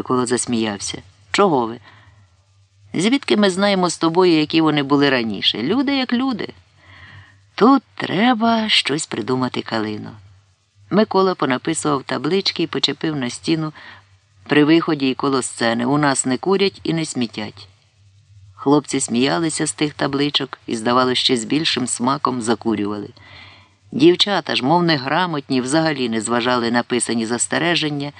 Микола засміявся. Чого ви? Звідки ми знаємо з тобою, які вони були раніше? Люди як люди. Тут треба щось придумати калину. Микола понаписував таблички і почепив на стіну при виході і коло сцени. У нас не курять і не смітять. Хлопці сміялися з тих табличок і, здавалося, ще з більшим смаком закурювали. Дівчата ж, мов неграмотні, взагалі не зважали на писані застереження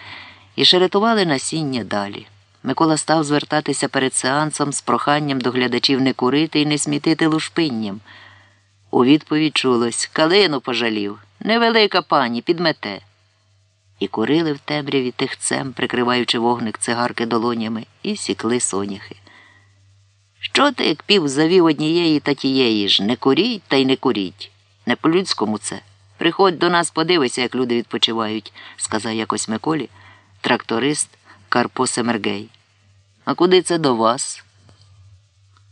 і шеретували насіння далі. Микола став звертатися перед сеансом з проханням до глядачів не курити і не смітити лушпинням. У відповідь чулось Калину пожалів. Невелика пані, підмете. І курили в темряві тихцем, прикриваючи вогник цигарки долонями, і сікли соняхи. Що ти, як пів завів однієї та тієї ж, не куріть та й не куріть. Не по-людському це. Приходь до нас, подивися, як люди відпочивають, сказав якось Миколі, тракторист Карпо Семергей. А куди це до вас?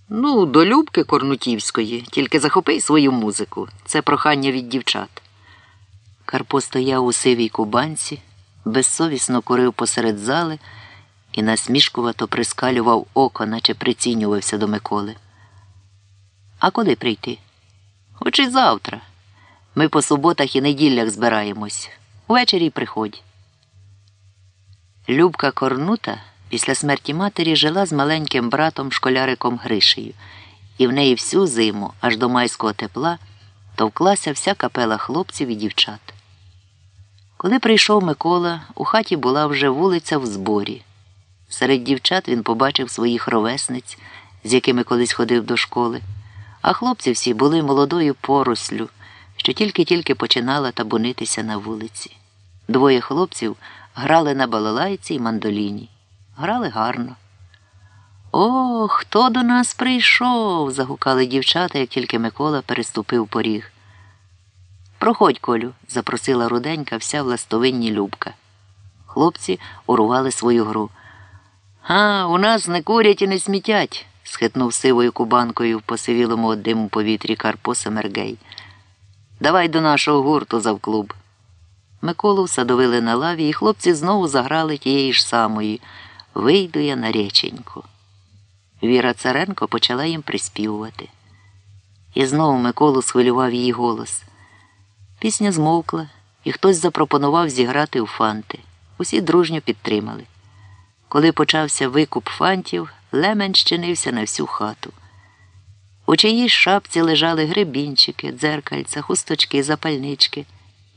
Ну, до Любки Корнутівської, тільки захопи свою музику. Це прохання від дівчат. Карпо стояв у сивій кубанці, безсовісно курив посеред зали і насмішкувато прискалював око, наче прицінювався до Миколи. А коли прийти? Хоч і завтра. Ми по суботах і неділях збираємось. Увечері приходь. Любка Корнута після смерті матері жила з маленьким братом школяриком Гришею, і в неї всю зиму, аж до майського тепла, товклася вся капела хлопців і дівчат. Коли прийшов Микола, у хаті була вже вулиця в зборі. Серед дівчат він побачив своїх ровесниць, з якими колись ходив до школи, а хлопці всі були молодою порослю, що тільки-тільки починала табунитися на вулиці. Двоє хлопців грали на балалайці й мандоліні. Грали гарно. О, хто до нас прийшов? загукали дівчата, як тільки Микола переступив поріг. Проходь, Колю, запросила руденька вся в ластовинні Любка. Хлопці урували свою гру. А, у нас не курять і не смітять, схитнув сивою кубанкою в посивілому од диму повітрі Карпо Семергей. Давай до нашого гурту завклуб. Миколу всадовили на лаві, і хлопці знову заграли тієї ж самої. Вийду я на реченьку. Віра Царенко почала їм приспівувати. І знову Миколу схвилював її голос. Пісня змовкла, і хтось запропонував зіграти у фанти. Усі дружньо підтримали. Коли почався викуп фантів, лемень щинився на всю хату. У чиїсь шапці лежали гребінчики, дзеркальця, хусточки, запальнички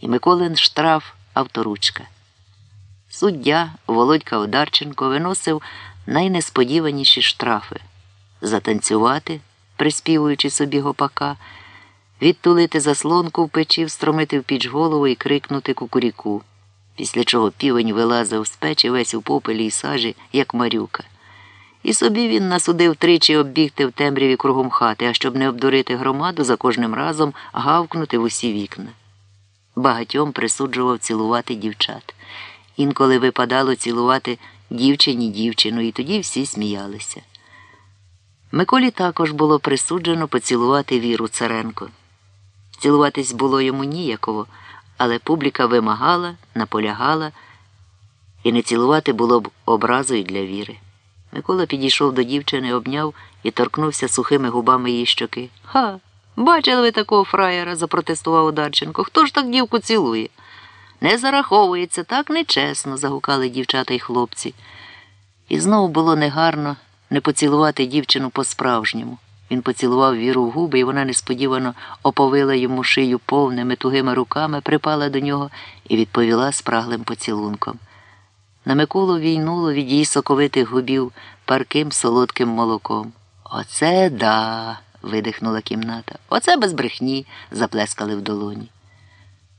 і Миколин штраф авторучка. Суддя Володька Одарченко виносив найнесподіваніші штрафи затанцювати, приспівуючи собі гопака, відтулити заслонку в печі, встромити в піч голову і крикнути кукуріку, після чого півень вилазив з печі весь у попелі й сажі, як марюка. І собі він насудив тричі оббігти в темряві кругом хати, а щоб не обдурити громаду, за кожним разом гавкнути в усі вікна. Багатьом присуджував цілувати дівчат. Інколи випадало цілувати дівчині дівчину, і тоді всі сміялися. Миколі також було присуджено поцілувати Віру Царенко. Цілуватись було йому ніяково, але публіка вимагала, наполягала, і не цілувати було б образою для Віри. Микола підійшов до дівчини, обняв і торкнувся сухими губами її щоки. Ха! Бачили ви такого фраєра, запротестував Одарченко. Хто ж так дівку цілує? Не зараховується, так нечесно, загукали дівчата й хлопці. І знову було негарно не поцілувати дівчину по-справжньому. Він поцілував віру в губи, і вона несподівано оповила йому шию повними тугими руками, припала до нього і відповіла спраглим поцілунком. На Миколу війнуло від її соковитих губів парким солодким молоком. Оце да. Видихнула кімната. Оце без брехні, заплескали в долоні.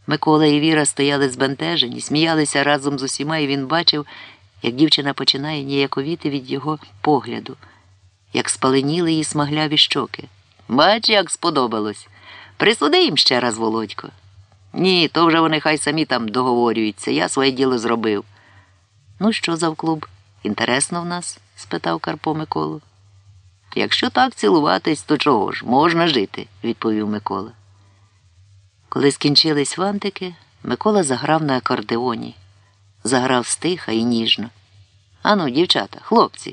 Микола і Віра стояли збентежені, сміялися разом з усіма, і він бачив, як дівчина починає ніяковіти від його погляду, як спаленіли її смагляві щоки. Бач, як сподобалось. Присуди їм ще раз, Володько. Ні, то вже вони хай самі там договорюються. Я своє діло зробив. Ну, що за клуб? Інтересно в нас? спитав Карпо Миколу. Якщо так цілуватись, то чого ж? Можна жити, відповів Микола. Коли скінчились вантики, Микола заграв на акордеоні, заграв стиха і ніжно. Ану, дівчата, хлопці,